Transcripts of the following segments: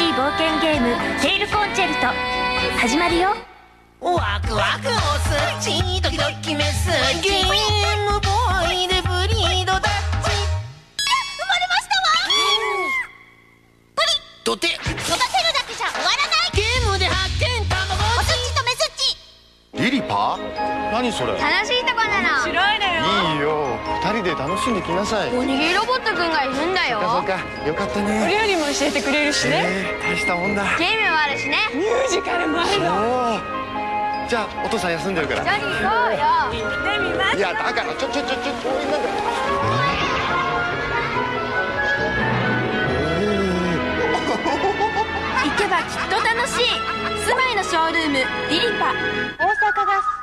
険ゲーム「テイルコンチェルト」始まるよ。ワクワクオスチドキドキメス。ゲームボーイでブリードダッチ。生まれましたわ。とて。育てるだけじゃ終わらない。ゲームで発見たまごおすちとメスっち。リリパ何それ？楽しいとこな。の白いのよ。いいよ二人で楽しんできなさい。おにぎりロボットくんがいるんだよ。そうかよかったね。料理も教えてくれるしね。えー、大したもんだ。ゲームもあるしね。ミュージカルもあるの。おおじゃあお父さん休んでるから。一緒に行こうよ。でみますいやだからちょちょちょちょなんだ行けばきっと楽しい住まいのショールームディリパ大阪ガス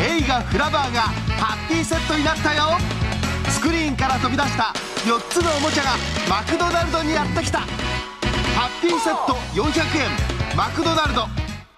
映画「フラワー」がハッピーセットになったよ。スクリーンから飛び出した4つのおもちゃがマクドナルドにやってきた。ハッピーセット400円。マクドナルド